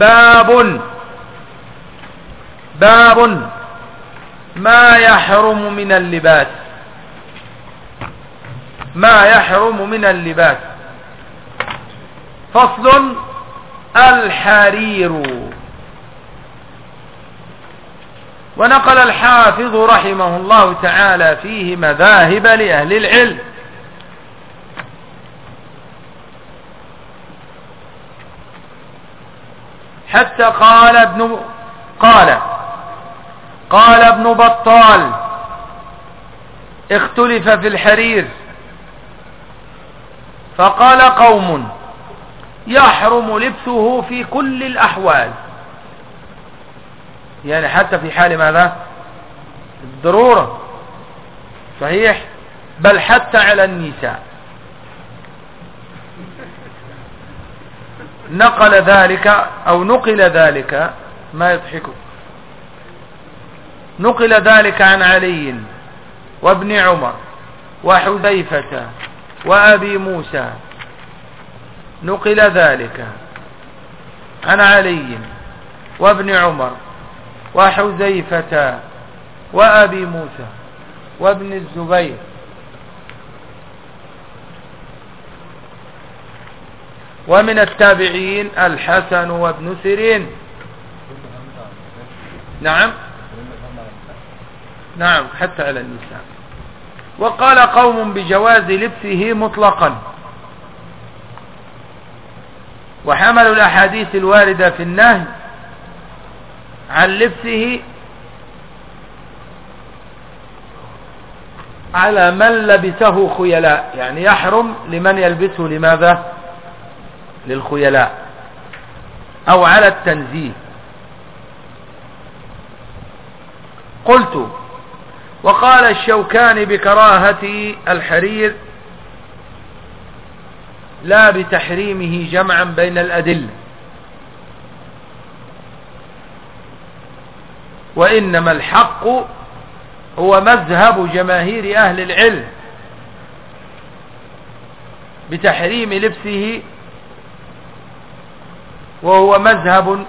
باب باب ما يحرم من اللباس. ما يحرم من اللباس. فصل الحرير. ونقل الحافظ رحمه الله تعالى فيه مذاهب لأهل العلم. حتى قال ابن قال قال ابن بطال اختلف في الحرير فقال قوم يحرم لبسه في كل الأحوال يعني حتى في حال ماذا؟ الضرورة. صحيح؟ بل حتى على النساء. نقل ذلك أو نقل ذلك ما يضحكك نقل ذلك عن علي وابن عمر وحذيفة وأبي موسى. نقل ذلك عن علي وابن عمر وحذيفة وأبي موسى وابن الزبير ومن التابعين الحسن وابن سيرين. نعم. نعم حتى على النساء. وقال قوم بجواز لبسه مطلقا. وحملوا الأحاديث الواردة في النهي عن لبسه على من لبسه خيلاء يعني يحرم لمن يلبسه لماذا؟ للخيلاء أو على التنزيه. قلت وقال الشوكان بكراهة الحرير لا بتحريمه جمعا بين الأدلة وإنما الحق هو مذهب جماهير أهل العلم بتحريم لبسه وهو مذهب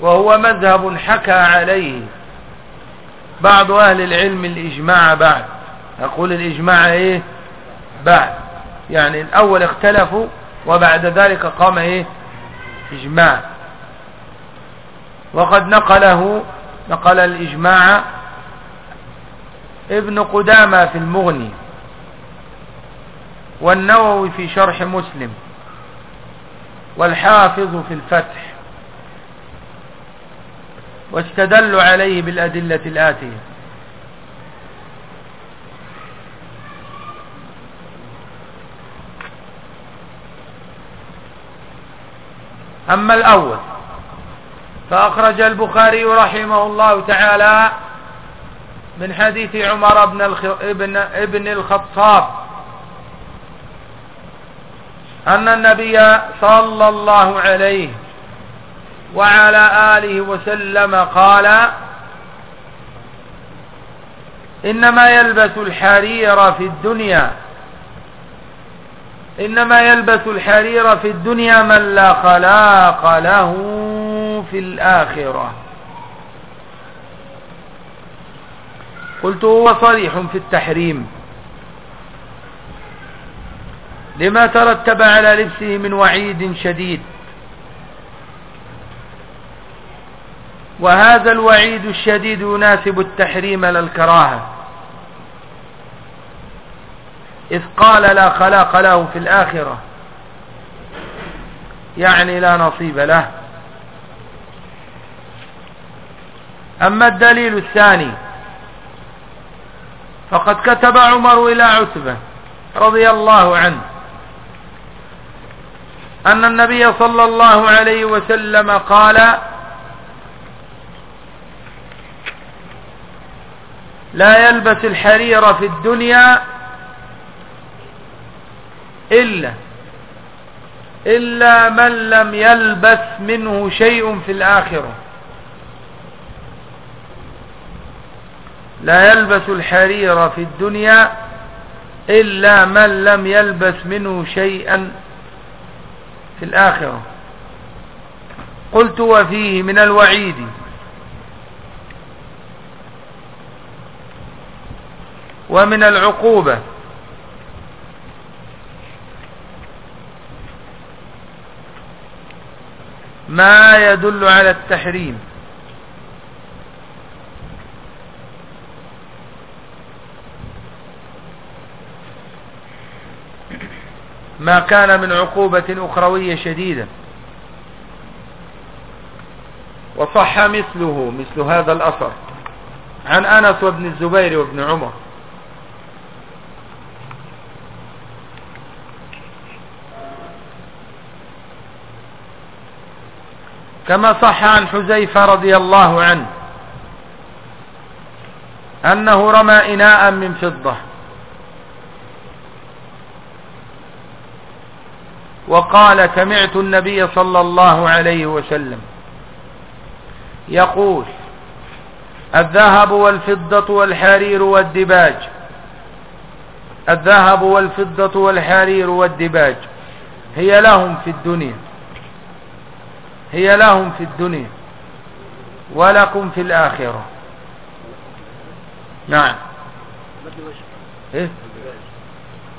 وهو مذهب حكى عليه بعض أهل العلم الإجماع بعد. أقول الإجماع إيه؟ بعد. يعني الأول اختلفوا وبعد ذلك قام إيه؟ إجماع. وقد نقله نقل الإجماع ابن قدامة في المغني والنووي في شرح مسلم. والحافظ في الفتح واستدلوا عليه بالأدلة الآتية أما الأول فأخرج البخاري رحمه الله تعالى من حديث عمر بن. ابن الخطاب أن النبي صلى الله عليه وعلى آله وسلم قال إنما يلبس الحرير في الدنيا إنما يلبس الحرير في الدنيا من لا خلاق له في الآخرة. قلت هو صريح في التحريم. لما ترتب على لبسه من وعيد شديد. وهذا الوعيد الشديد يناسب التحريم للكراهة إذ قال لا خلاق له في الآخرة. يعني لا نصيب له. أما الدليل الثاني فقد كتب عمر إلى عتبة رضي الله عنه. أن النبي صلى الله عليه وسلم قال لا يلبس الحرير في الدنيا إلا إلا من لم يلبس منه شيء في الآخرة. لا يلبس الحرير في الدنيا إلا من لم يلبس منه شيئا في الآخرة. قلت وفيه من الوعيد. ومن العقوبة. ما يدل على التحريم. ما كان من عقوبة أخروية شديدة. وصح مثله مثل هذا الأثر. عن أنس وابن الزبير وابن عمر. كما صح عن حزيفة رضي الله عنه أنه رمى إناء من فضة. وقال سمعت النبي صلى الله عليه وسلم يقول الذهب والفضة والحرير والدباج الذهب والفضة والحرير والدباج هي لهم في الدنيا هي لهم في الدنيا ولكم في الآخرة نعم إيه؟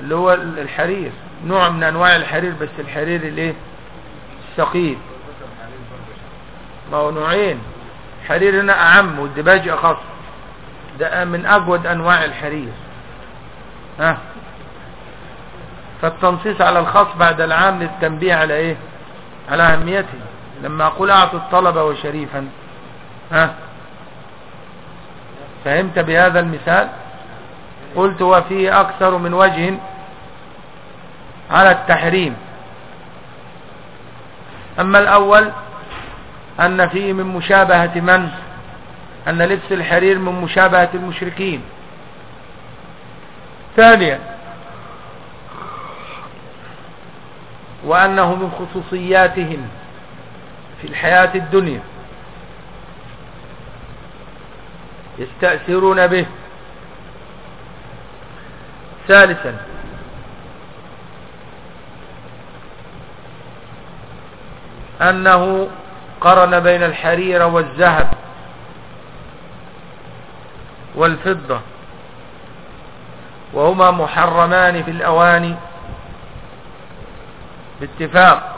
اللي هو الحرير نوع من أنواع الحرير بس الحرير الإيه؟ الثقيل. ما هو نوعين. حرير هنا أعم والدباج اخص ده من أجود أنواع الحرير. ها؟ فالتنصيص على الخاص بعد العام للتنبيه على إيه؟ على أهميته. لما أقول أعطوا الطلبة وشريفا. ها؟ فهمت بهذا المثال؟ قلت وفيه أكثر من وجه على التحريم. أما الأول أن فيه من مشابهة من؟ أن لبس الحرير من مشابهة المشركين. ثانيا وأنه من خصوصياتهم في الحياة الدنيا. يستأثرون به. ثالثا أنه قرن بين الحرير والذهب والفضة وهما محرمان في الأواني باتفاق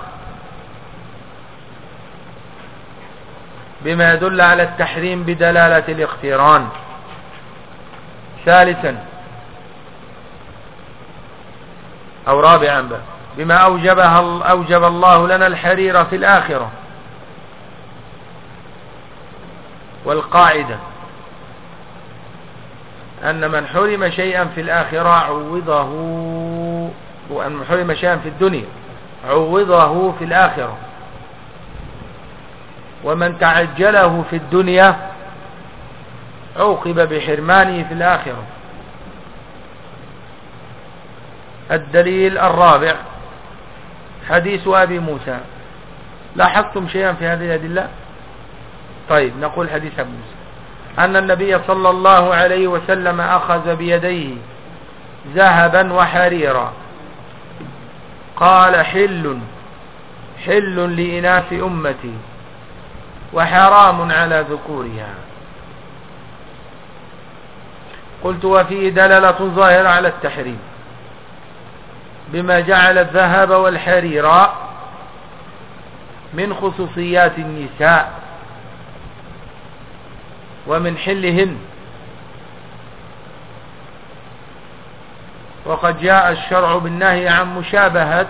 بما يدل على التحريم بدلالة الاقتران. ثالثا أو رابعا بما أوجبها أوجب الله لنا الحرير في الآخرة. والقاعدة أن من حرم شيئا في الآخرة عوضه وأن حرم شيئا في الدنيا عوضه في الآخرة. ومن تعجله في الدنيا عوقب بحرمانه في الآخرة. الدليل الرابع حديث أبي موسى. لاحظتم شيئا في هذه الأدلة؟ طيب نقول حديث أبي موسى. أن النبي صلى الله عليه وسلم أخذ بيديه ذهبا وحريرا. قال حل حل لإناث أمتي وحرام على ذكورها. قلت وفيه دلالة ظاهرة على التحريم. بما جعل الذهب والحرير من خصوصيات النساء ومن حلهن. وقد جاء الشرع بالنهي عن مشابهة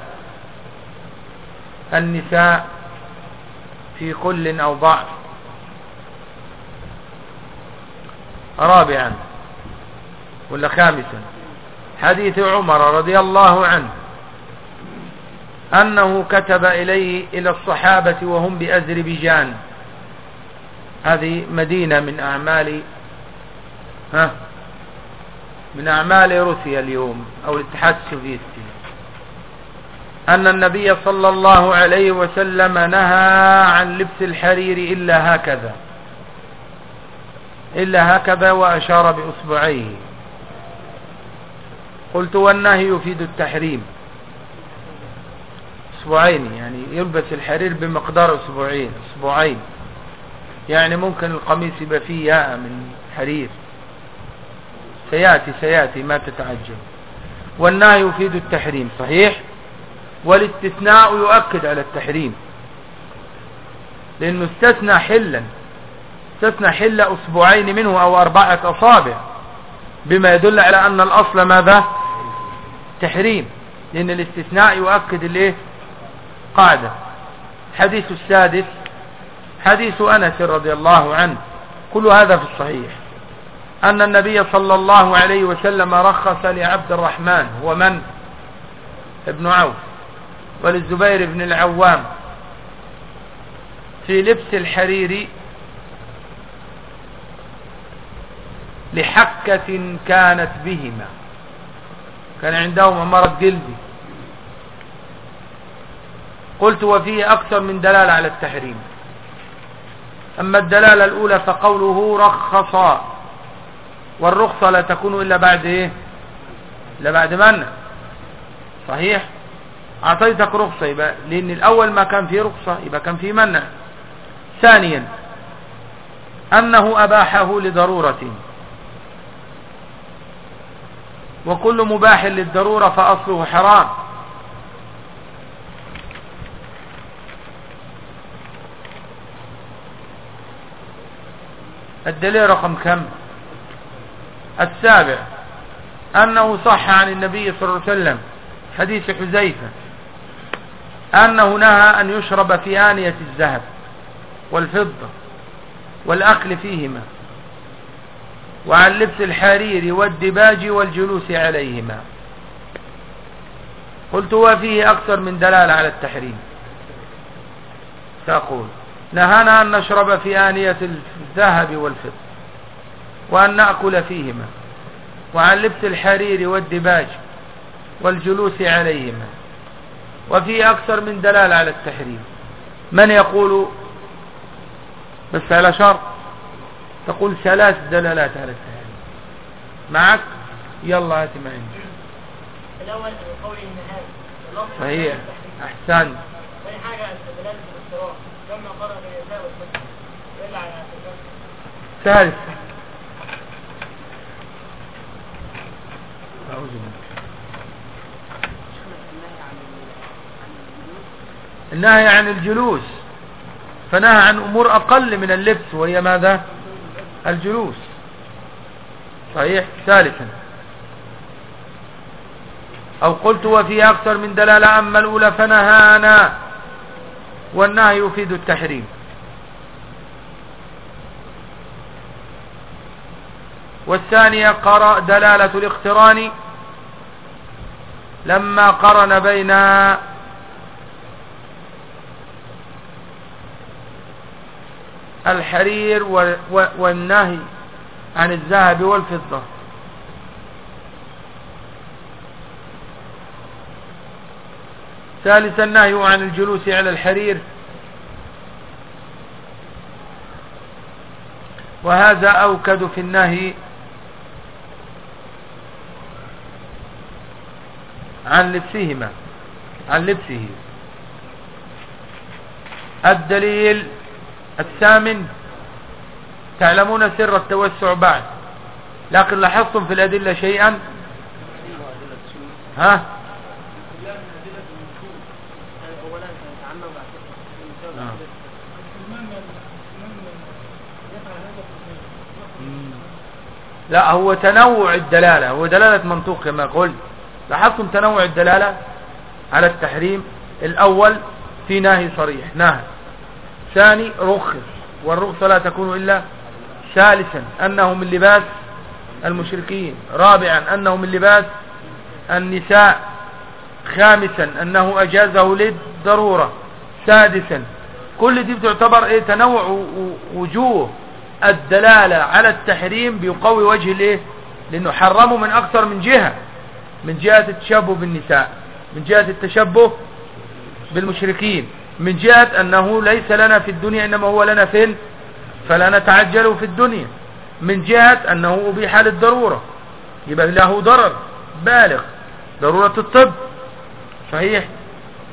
النساء في كل أو ضعف. رابعا ولا خامسا حديث عمر رضي الله عنه أنه كتب إليه إلى الصحابة وهم بأذربيجان هذه مدينة من أعمال ها من أعمال روسيا اليوم أو الاتحاد السوفيتي. أن النبي صلى الله عليه وسلم نهى عن لبس الحرير إلا هكذا إلا هكذا وأشار بأصبعيه. قلت والنهي يفيد التحريم. أسبوعين يعني يلبس الحرير بمقدار أسبوعين أسبوعين. يعني ممكن القميص يبقى فيه ياء من حرير. سيأتي سيأتي ما تتعجب. والنهي يفيد التحريم صحيح؟ والاستثناء يؤكد على التحريم. لأنه استثنى حلا. استثنى حل أسبوعين منه أو أربعة أصابع. بما يدل على أن الأصل ماذا؟ تحريم لأن الاستثناء يؤكد الايه قاعدة. حديث السادس حديث أنس رضي الله عنه. كل هذا في الصحيح. أن النبي صلى الله عليه وسلم رخص لعبد الرحمن هو من؟ ابن عوف. وللزبير بن العوام. في لبس الحرير لحكة كانت بهما. كان عندهما مرض جلدي. قلت وفيه أكثر من دلالة على التحريم. أما الدلالة الأولى فقوله رخصا والرخصة لا تكون إلا بعد إيه؟ إلا بعد منع صحيح؟ أعطيتك رخصة يبقى لأن الأول ما كان فيه رخصة يبقى كان فيه منع ثانيا أنه أباحه لضرورة. وكل مباح للضرورة فأصله حرام. الدليل رقم كم؟ السابع. أنه صح عن النبي صلى الله عليه وسلم حديث حزيفة أنه نهى أن يشرب في آنية الذهب والفضة والأكل فيهما. وعن لبس الحرير والدباج والجلوس عليهما. قلت وفيه أكثر من دلالة على التحريم. تقول نهانا أن نشرب في آنية الذهب والفضة وأن نأكل فيهما وعن لبس الحرير والدباج والجلوس عليهما. وفيه أكثر من دلالة على التحريم. من يقول؟ بس على شرط. تقول ثلاث دلالات على التحريم معك؟ يلا هات ما عندي الأول قول النهاية. صحيح. أحسن. ثاني حاجة دلالة الاضطراب. لما قرأ النساء والفتح على ثالث. أعوذ بالله. النهي عن الجلوس. فنهى عن أمور أقل من اللبس وهي ماذا؟ الجلوس. صحيح؟ ثالثا. أو قلت وفي أكثر من دلالة أما الأولى فنهانا. والنهي يفيد التحريم. والثانية قرأ دلالة الاقتران. لما قرن بين الحرير والنهي عن الذهب والفضة. ثالثا النهي عن الجلوس على الحرير. وهذا أوكد في النهي عن لبسهما عن لبسه. الدليل الثامن تعلمون سر التوسع بعد. لكن لاحظتم في الأدلة شيئا؟ ها؟ لا هو تنوع الدلالة هو دلالة منطوق كما قلت. لاحظتم تنوع الدلالة على التحريم؟ الأول في ناهي صريح ناهي ثاني رخص والرخصة لا تكون إلا ثالثا أنه من لباس المشركين. رابعا أنه من لباس النساء. خامسا أنه أجازه للضرورة. سادسا كل دي بتعتبر إيه؟ تنوع وجوه الدلالة على التحريم بيقوي وجه الإيه؟ لأنه حرمه من أكثر من جهة من جهة التشبه بالنساء من جهة التشبه بالمشركين. من جهة أنه ليس لنا في الدنيا إنما هو لنا فين؟ فلا نتعجل في الدنيا. من جهة أنه أبيح للضرورة. يبقى له ضرر بالغ. ضرورة الطب. صحيح؟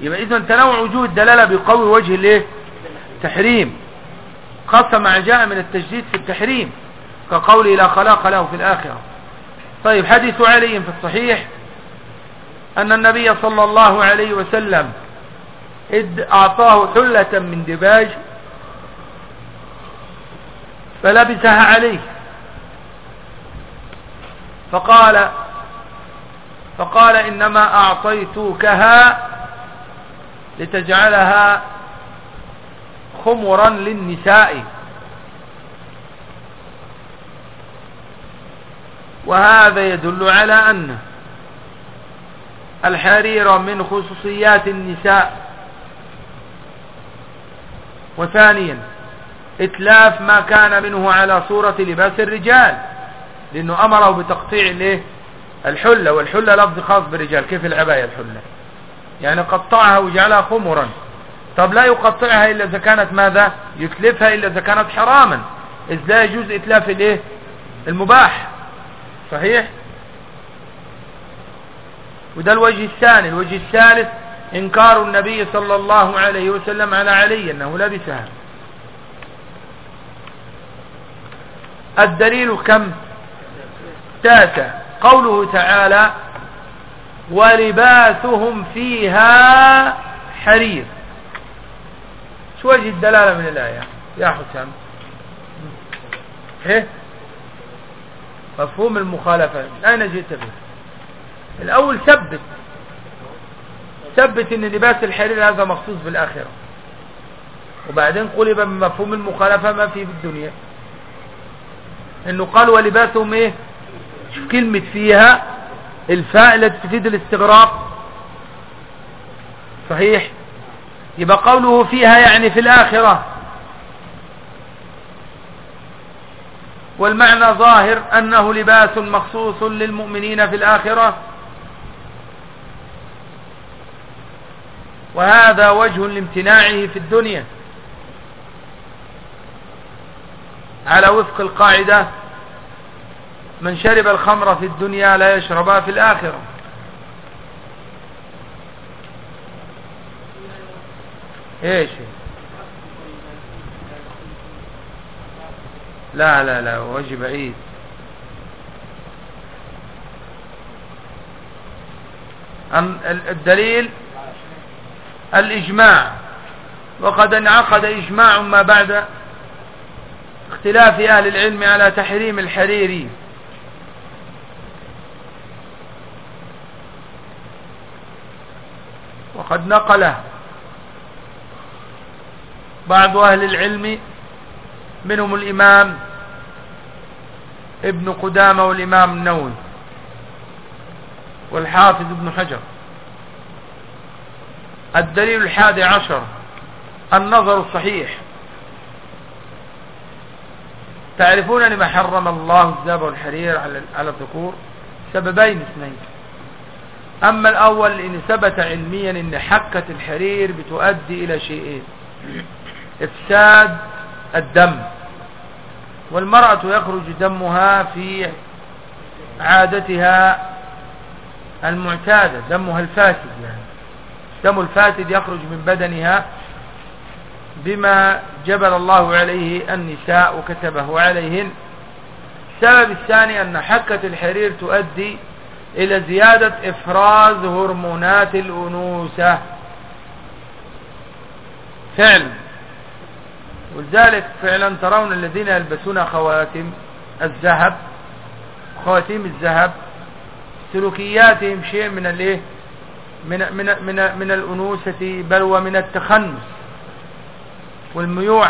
يبقى اذا تنوع وجوه الدلالة بيقوي وجه الإيه؟ تحريم. خاصة مع جاء من التجديد في التحريم. كقوله لا خلاق له في الآخرة. طيب حديث علي في الصحيح أن النبي صلى الله عليه وسلم إذ أعطاه حلة من دباج فلبسها عليه. فقال فقال إنما أعطيتكها لتجعلها خمرا للنساء. وهذا يدل على أن الحرير من خصوصيات النساء وثانيا إتلاف ما كان منه على صورة لباس الرجال لأنه أمره بتقطيع الايه الحلة والحلة لفظ خاص بالرجال. كيف العباية الحلة؟ يعني قطعها وجعلها خمرا. طب لا يقطعها إلا إذا كانت ماذا؟ يتلفها إلا إذا كانت حراما. إذ لا يجوز إتلاف الإيه؟ المباح. صحيح؟ وده الوجه الثاني. الوجه الثالث إنكار النبي صلى الله عليه وسلم على علي أنه لبسها الدليل كم؟ تاسع. قوله تعالى ولباسهم فيها حرير. شو وجه الدلالة من الآية؟ يا حسام إيه؟ مفهوم المخالفة. أين جئت به؟ الأول ثبت. ثبت إن لباس الحرير هذا مخصوص بالآخرة. وبعدين قلب من مفهوم المخالفة ما في بالدنيا إنه قال ولباسهم إيه؟ كلمة فيها الفاء التي تفيد الاستغراق. صحيح؟ يبقى قوله فيها يعني في الآخرة. والمعنى ظاهر أنه لباس مخصوص للمؤمنين في الآخرة. وهذا وجه لامتناعه في الدنيا. على وفق القاعدة من شرب الخمر في الدنيا لا يشربها في الآخرة. إيش؟ لا لا لا وجه بعيد. الدليل الإجماع. وقد انعقد إجماع ما بعد اختلاف أهل العلم على تحريم الحريري. وقد نقله بعض أهل العلم منهم الإمام ابن قدامة والإمام النووي والحافظ ابن حجر. الدليل الحادي عشر. النظر الصحيح. تعرفون لما حرم الله الذهب والحرير على الذكور؟ سببين اثنين. أما الأول إن ثبت علميا إن حكة الحرير بتؤدي إلى شيئين. إفساد الدم. والمرأة يخرج دمها في عادتها المعتادة دمها الفاسد يعني. دم الفاسد يخرج من بدنها بما جبل الله عليه النساء وكتبه عليهن. السبب الثاني أن حكة الحرير تؤدي إلى زيادة إفراز هرمونات الأنوثة. فعلا ولذلك فعلا ترون الذين يلبسون خواتم الذهب خواتيم الذهب سلوكياتهم شيء من الإيه؟ من من من من الانوثه بل ومن التخنس والميوع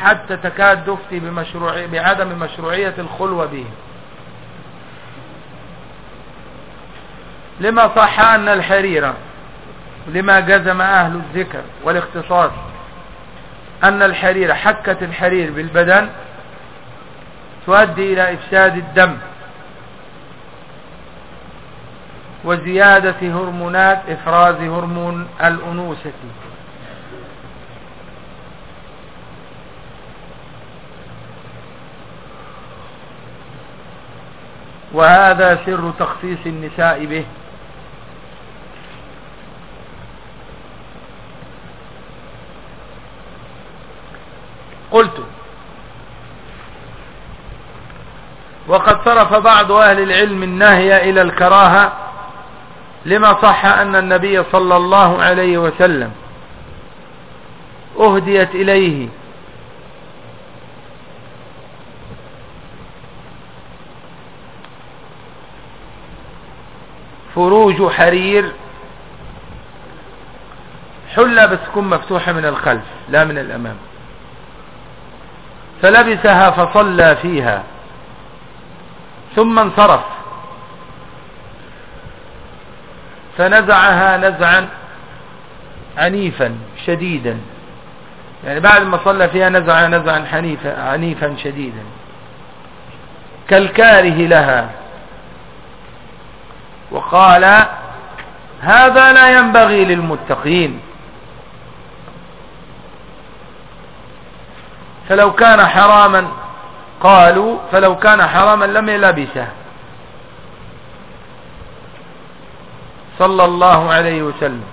حتى تكاد تفتي بمشروع بعدم مشروعية الخلوة به. لما صح أن الحريره لما جزم أهل الذكر والاختصاص أن الحرير حكة الحرير بالبدن تؤدي إلى إفساد الدم. وزيادة هرمونات إفراز هرمون الأنوثة. وهذا سر تخصيص النساء به. قلت وقد صرف بعض أهل العلم النهي إلى الكراهة لما صح أن النبي صلى الله عليه وسلم أهديت إليه. فروج حرير حلة بس تكون مفتوحة من الخلف لا من الأمام. فلبسها فصلى فيها ثم انصرف. فنزعها نزعا عنيفا شديدا. يعني بعد ما صلى فيها نزع نزعا حنيفا عنيفا شديدا. كالكاره لها. وقال هذا لا ينبغي للمتقين. فلو كان حراما قالوا فلو كان حراما لم يلبسه. صلى الله عليه وسلم.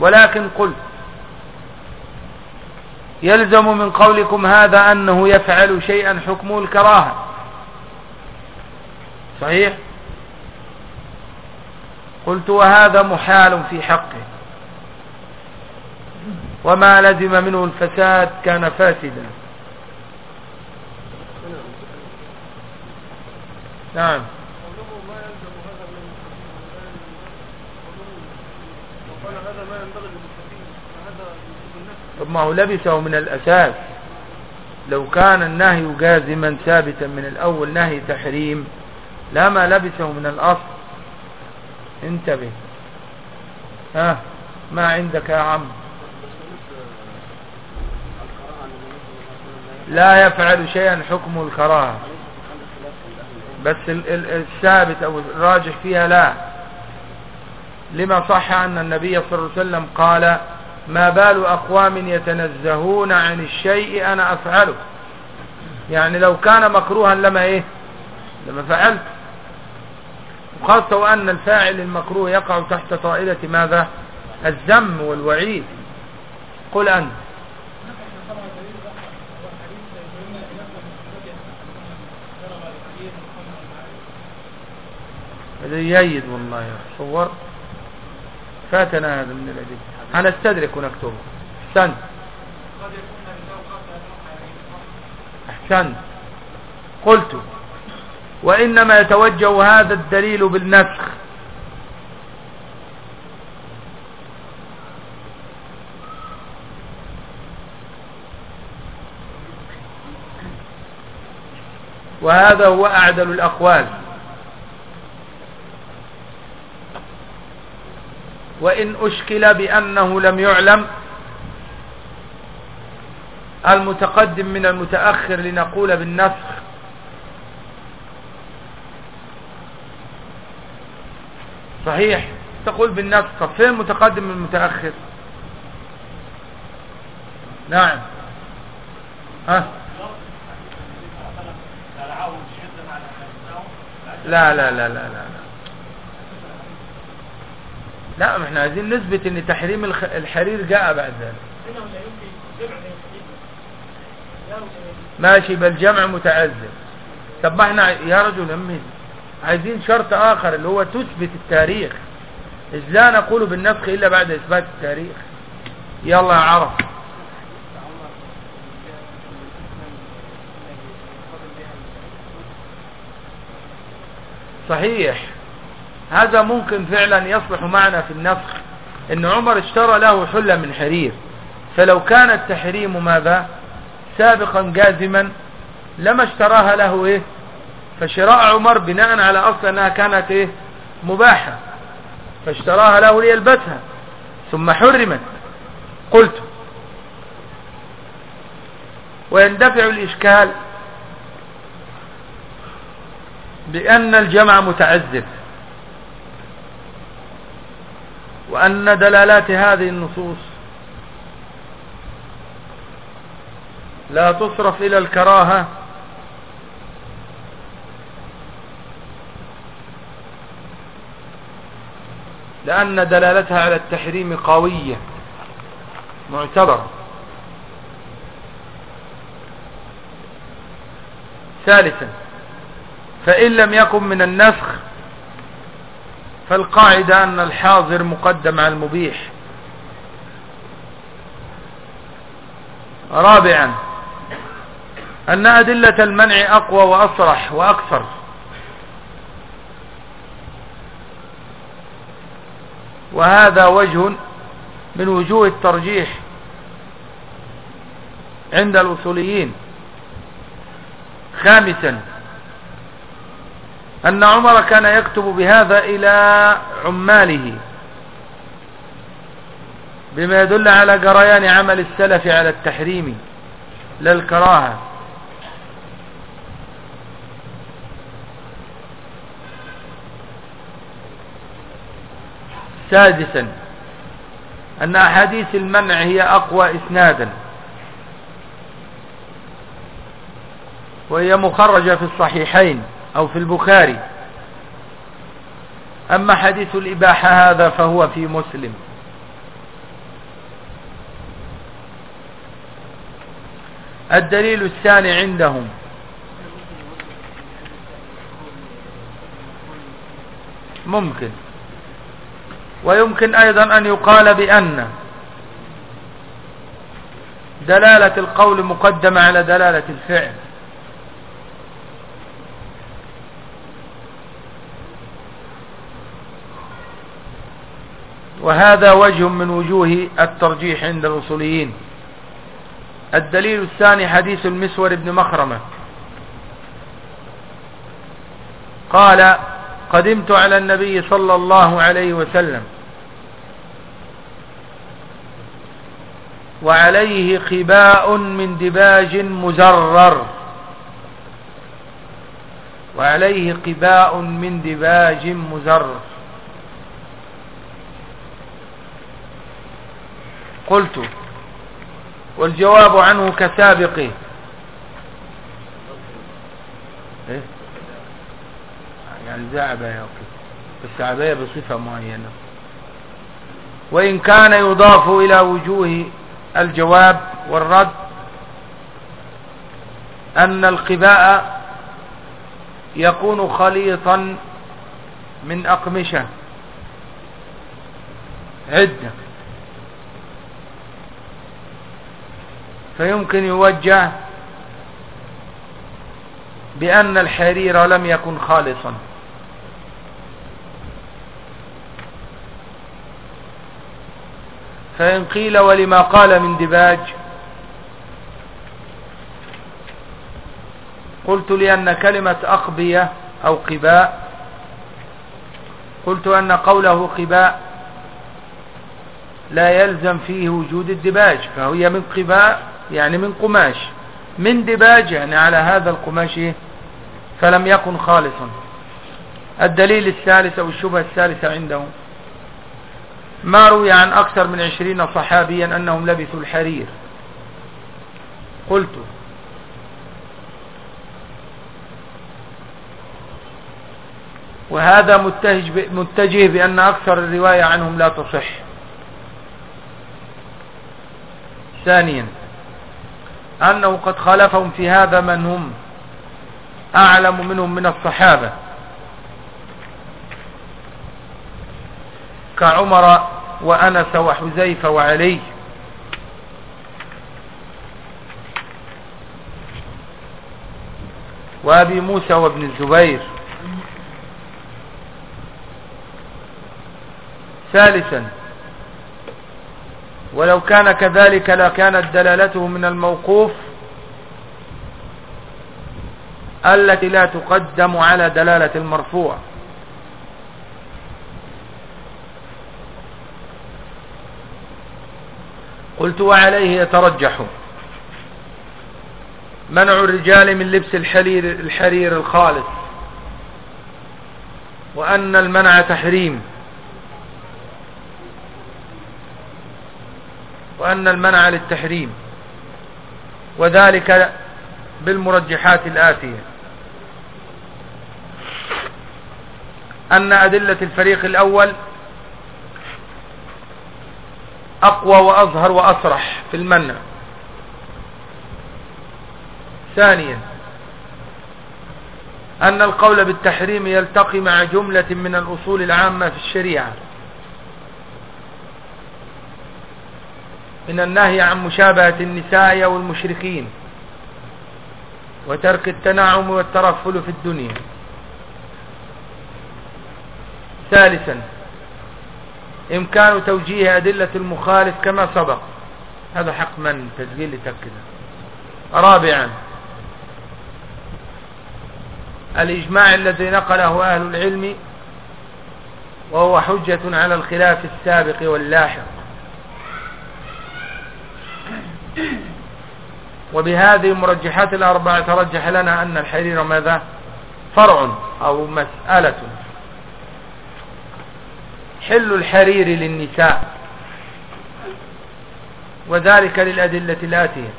ولكن قلت يلزم من قولكم هذا أنه يفعل شيئا حكمه الكراهة. صحيح؟ قلت وهذا محال في حقه. وما لزم منه الفساد كان فاسدا. نعم. طب ما هو لبسه من الأساس. لو كان النهي جازما ثابتا من الأول نهي تحريم لا ما لبسه من الأصل. انتبه. ها ما عندك يا عم؟ لا يفعل شيئا حكم الكراهة. بس الثابت أو الراجح فيها لا. لما صح أن النبي صلى الله عليه وسلم قال ما بال أقوام يتنزهون عن الشيء أنا أفعله. يعني لو كان مكروها لما إيه؟ لما فعلت. وخاصة وأن الفاعل المكروه يقع تحت طائلة ماذا؟ الذم والوعيد. قل هذا جيد والله صور. فاتنا هذا من الأدب هنستدرك ونكتبه. احسنت. احسنت. قلت. وإنما يتوجه هذا الدليل بالنسخ. وهذا هو أعدل الأقوال. وإن أشكل بأنه لم يعلم المتقدم من المتأخر لنقول بالنسخ. صحيح. تقول بالنسخ. طب فين متقدم من المتأخر؟ نعم. ها؟ لا لا لا لا لا. لا ما إحنا عايزين نثبت إن تحريم الحرير جاء بعد ذلك. ماشي بل جمع متعذر طب ما إحنا يا رجل أمي عايزين شرط آخر اللي هو تثبت التاريخ. إذ لا نقول بالنسخ إلا بعد إثبات التاريخ. يلا يا عرب صحيح. هذا ممكن فعلا يصلح معنا في النفخ. إن عمر اشترى له حلة من حرير. فلو كان التحريم ماذا؟ سابقا جازما لما اشتراها له إيه؟ فشراء عمر بناء على أصل أنها كانت إيه؟ مباحة. فاشتراها له ليلبسها. ثم حرمت. قلت ويندفع الإشكال بأن الجمع متعذب وأن دلالات هذه النصوص لا تصرف إلى الكراهة لأن دلالتها على التحريم قوية معتبر. ثالثا فإن لم يكن من النسخ فالقاعدة أن الحاضر مقدم على المبيح. رابعا أن أدلة المنع أقوى وأصرح وأكثر. وهذا وجه من وجوه الترجيح عند الأصوليين. خامسا أن عمر كان يكتب بهذا إلى عماله بما يدل على جريان عمل السلف على التحريم لا الكراهة سادسا أن أحاديث المنع هي أقوى إسنادا وهي مخرجة في الصحيحين. أو في البخاري. أما حديث الإباحة هذا فهو في مسلم. الدليل الثاني عندهم. ممكن. ويمكن أيضا أن يقال بأن دلالة القول مقدمة على دلالة الفعل. وهذا وجه من وجوه الترجيح عند الأصوليين. الدليل الثاني حديث المسور بن مخرمة. قال قدمت على النبي صلى الله عليه وسلم. وعليه خباء من دباج مزرر. وعليه قباء من دباج مزرر. قلت والجواب عنه كسابقه إيه؟ يعني زي عباية بس عباية بصفة معينة. وإن كان يضاف إلى وجوه الجواب والرد أن القباء يكون خليطا من أقمشة. عدة. فيمكن يوجه بأن الحرير لم يكن خالصا. فإن قيل ولما قال من دباج قلت لأن كلمة أقبية أو قباء قلت أن قوله قباء لا يلزم فيه وجود الدباج فهي من قباء يعني من قماش من دباج يعني على هذا القماش فلم يكن خالصا. الدليل الثالث أو الشبهة الثالثة عندهم. ما روي عن أكثر من عشرين صحابيا أنهم لبثوا الحرير. قلت وهذا متجه بأن أكثر الرواية عنهم لا تصح. ثانيا أنه قد خالفهم في هذا من هم أعلم منهم من الصحابة. كعمر وأنس وحزيفة وعلي. وأبي موسى وابن الزبير. ثالثا ولو كان كذلك لكانت دلالته من الموقوف التي لا تقدم على دلالة المرفوع. قلت وعليه يترجح منع الرجال من لبس الحرير, الحرير الخالص وأن المنع تحريم. وأن المنع للتحريم وذلك بالمرجحات الآتية. أن أدلة الفريق الأول أقوى وأظهر وأصرح في المنع. ثانيا أن القول بالتحريم يلتقي مع جملة من الأصول العامة في الشريعة. من النهي عن مشابهة النساء أو المشركين وترك التنعم والترفل في الدنيا. ثالثا إمكان توجيه أدلة المخالف كما سبق. هذا حق من؟ تسجيل لتأكد رابعا الإجماع الذي نقله أهل العلم وهو حجة على الخلاف السابق واللاحق. وبهذه المرجحات الأربعة ترجح لنا أن الحرير ماذا؟ فرع أو مسألة. حل الحرير للنساء. وذلك للأدلة الآتية.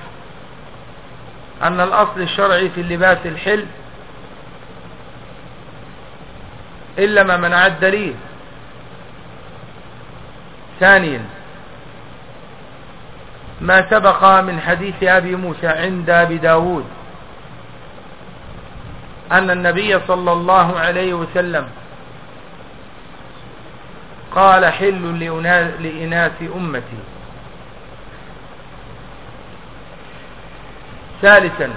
أن الأصل الشرعي في اللباس الحل إلا ما منع الدليل. ثانيا ما سبق من حديث أبي موسى عند أبي داود أن النبي صلى الله عليه وسلم قال حل لإناث أمتي. ثالثا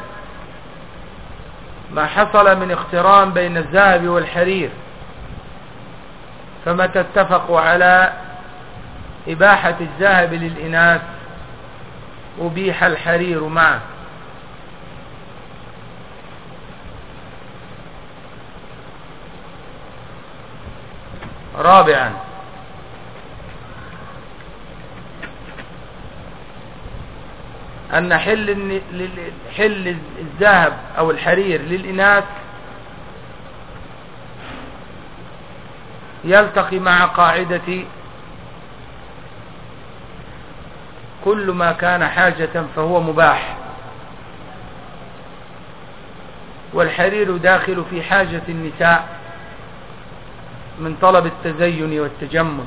ما حصل من اقتران بين الذهب والحرير فمتى اتفقوا على إباحة الذهب للإناث؟ أبيح الحرير معه رابعا. أن حل حل الذهب أو الحرير للإناث يلتقي مع قاعدة كل ما كان حاجة فهو مباح. والحرير داخل في حاجة النساء من طلب التزين والتجمل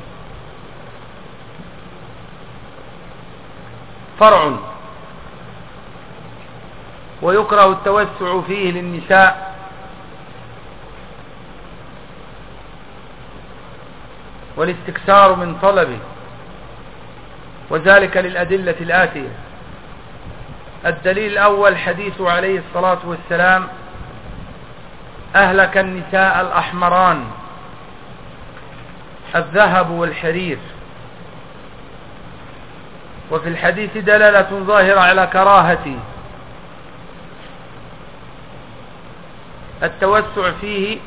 فرع. ويكره التوسع فيه للنساء. والاستكثار من طلبه. وذلك للأدلة الآتية. الدليل الأول حديث عليه الصلاة والسلام أهلك النساء الأحمران الذهب والحرير. وفي الحديث دلالة ظاهرة على كراهة. التوسع فيه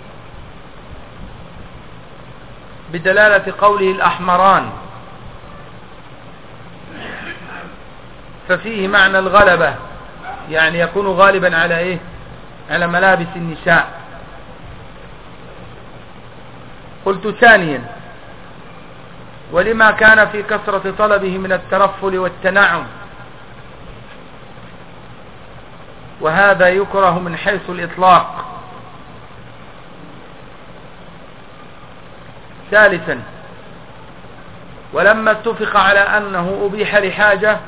بدلالة قوله الأحمران. ففيه معنى الغلبة. يعني يكون غالبا على إيه؟ على ملابس النساء. قلت ثانيا ولما كان في كثرة طلبه من الترفل والتنعم وهذا يكره من حيث الإطلاق. ثالثا ولما اتفق على أنه أبيح لحاجة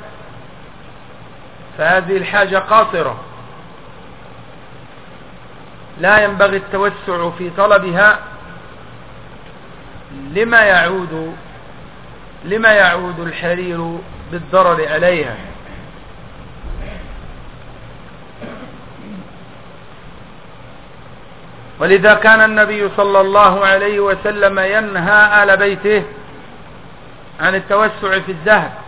فهذه الحاجة قاصرة. لا ينبغي التوسع في طلبها لما يعود لما يعود الحرير بالضرر عليها. ولذا كان النبي صلى الله عليه وسلم ينهى آل بيته عن التوسع في الذهب.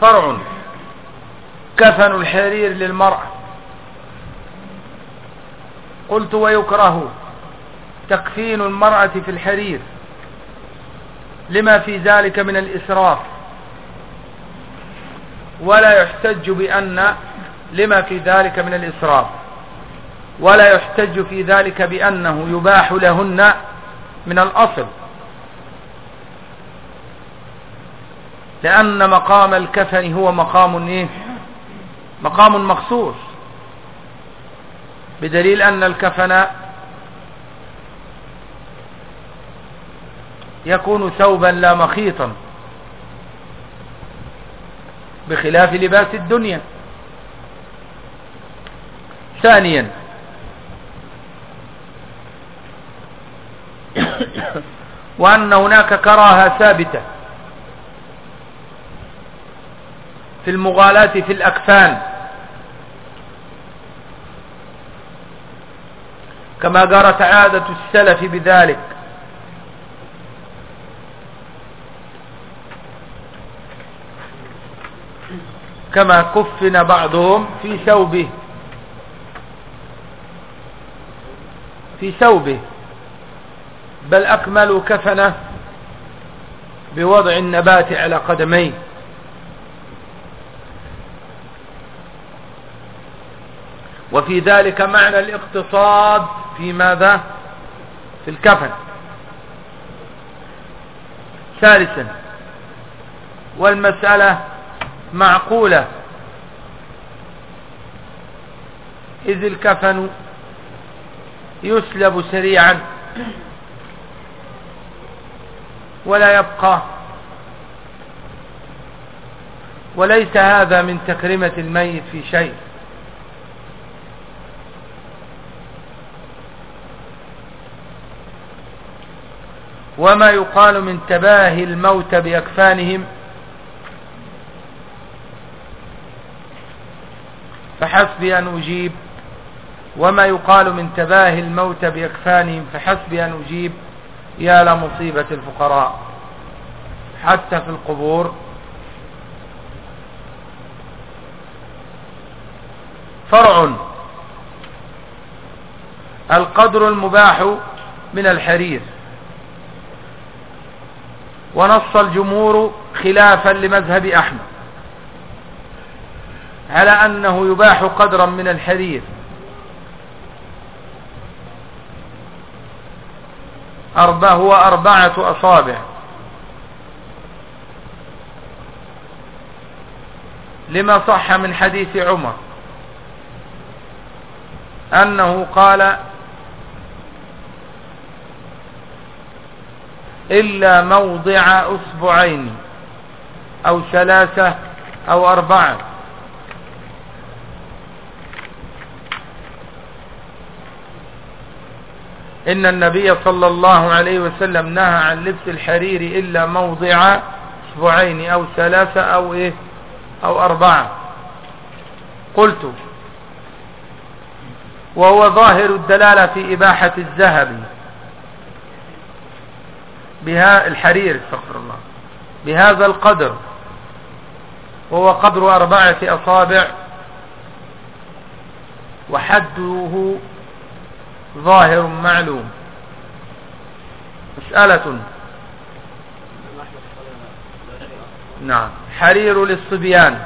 فرع. كفن الحرير للمرأة قلت ويكره تكفين المرأة في الحرير. لما في ذلك من الإسراف. ولا يحتج بأن لما في ذلك من الإسراف. ولا يحتج في ذلك بأنه يباح لهن من الأصل. لأن مقام الكفن هو مقام إيه؟ مقام مخصوص. بدليل أن الكفن يكون ثوبا لا مخيطا بخلاف لباس الدنيا. ثانيا وأن هناك كراهة ثابتة. في المغالاة في الأكفان. كما جرت عادة السلف بذلك. كما كفن بعضهم في ثوبه. في ثوبه. بل أكملوا كفنه بوضع النبات على قدميه. وفي ذلك معنى الاقتصاد في ماذا؟ في الكفن. ثالثا والمسألة معقولة. إذ الكفن يسلب سريعا ولا يبقى. وليس هذا من تكرمة الميت في شيء. وما يقال من تباهي الموت بأكفانهم. فحسبي أن أجيب. وما يقال من تباهي الموت بأكفانهم فحسبي أن أجيب. يا لمصيبة الفقراء. حتى في القبور. فرع. القدر المباح من الحرير. ونص الجمهور خلافا لمذهب أحمد على أنه يباح قدرا من الحرير. أربع هو أربعة أصابع. لما صح من حديث عمر أنه قال إلا موضع أصبعين أو ثلاثة أو أربعة. إن النبي صلى الله عليه وسلم نهى عن لبس الحرير إلا موضع أسبوعين أو ثلاثة أو إيه؟ أو أربعة. قلت وهو ظاهر الدلالة في إباحة الذهب. بها الحرير استغفر الله بهذا القدر وهو قدر أربعة أصابع وحده ظاهر معلوم. مسألة. نعم. حرير للصبيان.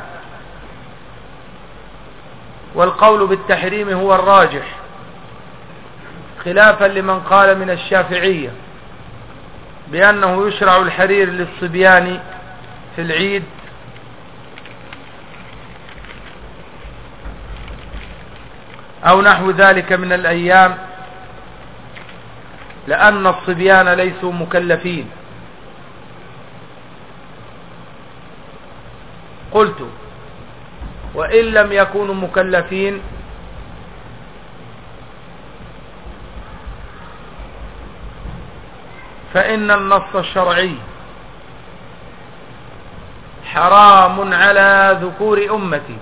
والقول بالتحريم هو الراجح خلافا لمن قال من الشافعية. بأنه يشرع الحرير للصبيان في العيد. أو نحو ذلك من الأيام لأن الصبيان ليسوا مكلفين. قلت وإن لم يكونوا مكلفين فإن النص الشرعي حرام على ذكور أمتي.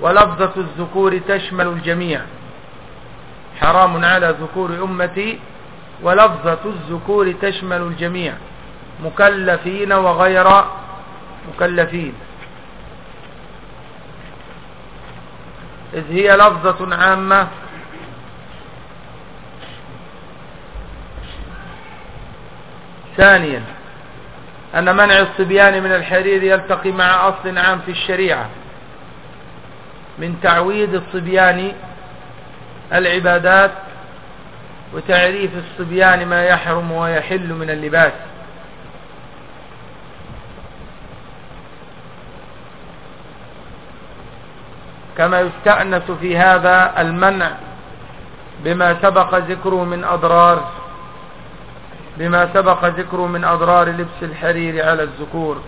ولفظة الذكور تشمل الجميع. حرام على ذكور أمتي. ولفظة الذكور تشمل الجميع. مكلفين وغير مكلفين. إذ هي لفظة عامة ثانيا أن منع الصبيان من الحرير يلتقي مع أصل عام في الشريعة من تعويد الصبيان العبادات وتعريف الصبيان ما يحرم ويحل من اللباس. كما يستأنس في هذا المنع بما سبق ذكره من أضرار بما سبق ذكره من أضرار لبس الحرير على الذكور.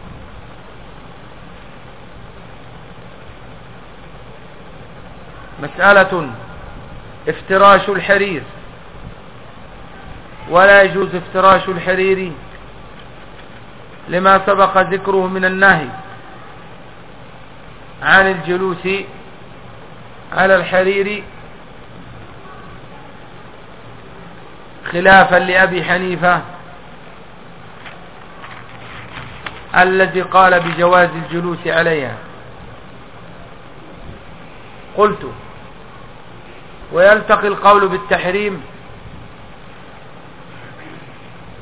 مسألة افتراش الحرير. ولا يجوز افتراش الحرير. لما سبق ذكره من النهي عن الجلوس على الحرير خلافا لأبي حنيفة الذي قال بجواز الجلوس عليها. قلت ويلتقي القول بالتحريم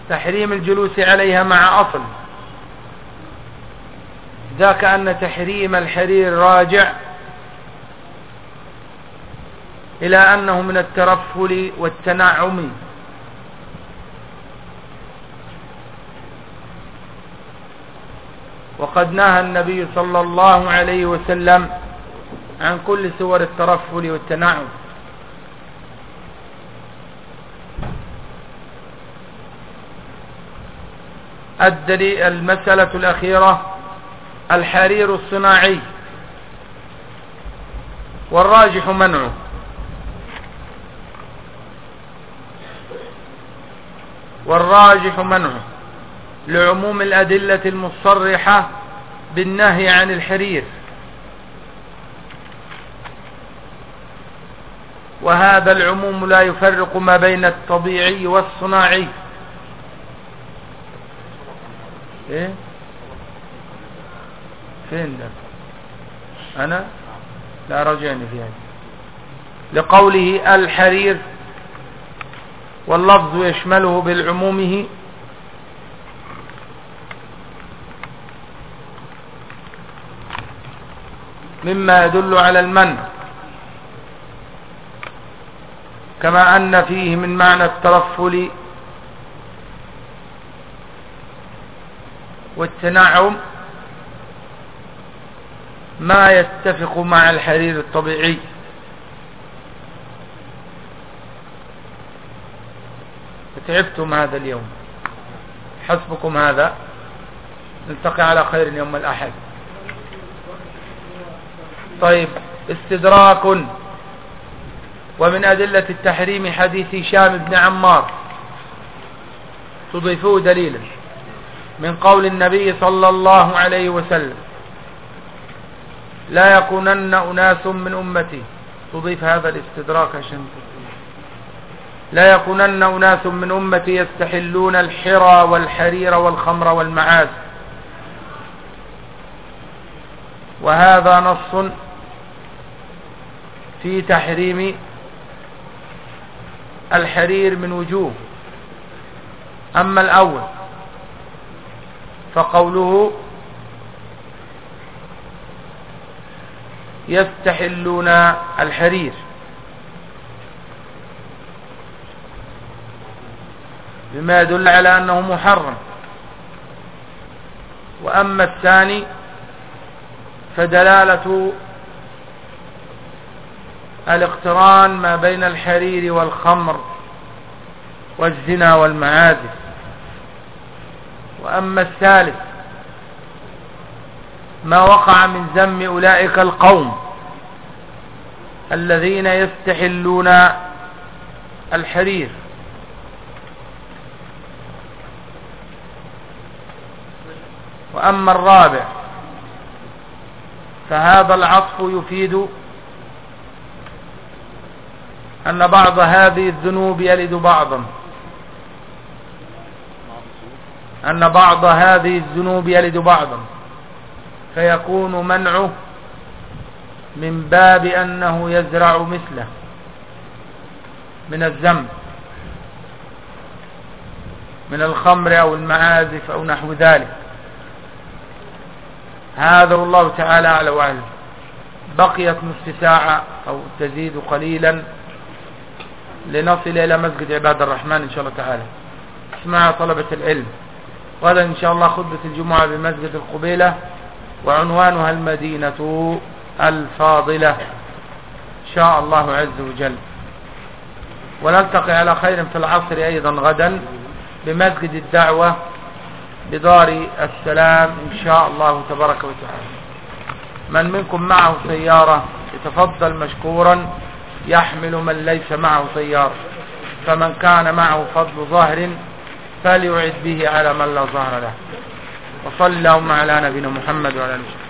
تحريم الجلوس عليها مع أصل. ذاك أن تحريم الحرير راجع إلى أنه من الترفل والتنعم. وقد نهى النبي صلى الله عليه وسلم عن كل سور الترفل والتنعم. الدليل المسألة الأخيرة الحرير الصناعي. والراجح منعه والراجح منعه لعموم الأدلة المصرحة بالنهي عن الحرير. وهذا العموم لا يفرق ما بين الطبيعي والصناعي. إيه؟ فين ده؟ أنا؟ لا رجعني في هذا. لقوله الحرير واللفظ يشمله بالعمومه مما يدل على المنع كما أن فيه من معنى الترفل والتنعم ما يتفق مع الحرير الطبيعي. تعبتم هذا اليوم. حسبكم هذا. نلتقي على خير يوم الأحد. طيب استدراك. ومن أدلة التحريم حديث هشام بن عمار. تضيفوه دليلا. من قول النبي صلى الله عليه وسلم. لا يكونن أناس من أمتي. تضيف هذا الاستدراك عشان لا يكونن أناس من أمتي يستحلون الحرى والحرير والخمر والمعاز. وهذا نص في تحريم الحرير من وجوه. أما الأول فقوله يستحلون الحرير. بما يدل على أنه محرم. وأما الثاني فدلالة الاقتران ما بين الحرير والخمر والزنا والمعازف وأما الثالث ما وقع من ذم أولئك القوم الذين يستحلون الحرير. وأما الرابع فهذا العطف يفيد أن بعض هذه الذنوب يلد بعضا. أن بعض هذه الذنوب يلد بعضا. فيكون منعه من باب أنه يزرع مثله من الذنب من الخمر أو المعازف أو نحو ذلك. هذا الله تعالى على وعلم بقيت نصف ساعة أو تزيد قليلا. لنصل إلى مسجد عباد الرحمن إن شاء الله تعالى. اسمع طلبة العلم. غدا إن شاء الله خطبة الجمعة بمسجد القبيلة وعنوانها المدينة الفاضلة. إن شاء الله عز وجل. ونلتقي على خير في العصر أيضا غدا بمسجد الدعوة بدار السلام إن شاء الله تبارك وتعالى. من منكم معه سيارة يتفضل مشكورا يحمل من ليس معه سيارة. فمن كان معه فضل ظاهر فليعد به على من لا ظهر له. وصلى اللهم على نبينا محمد وعلى آله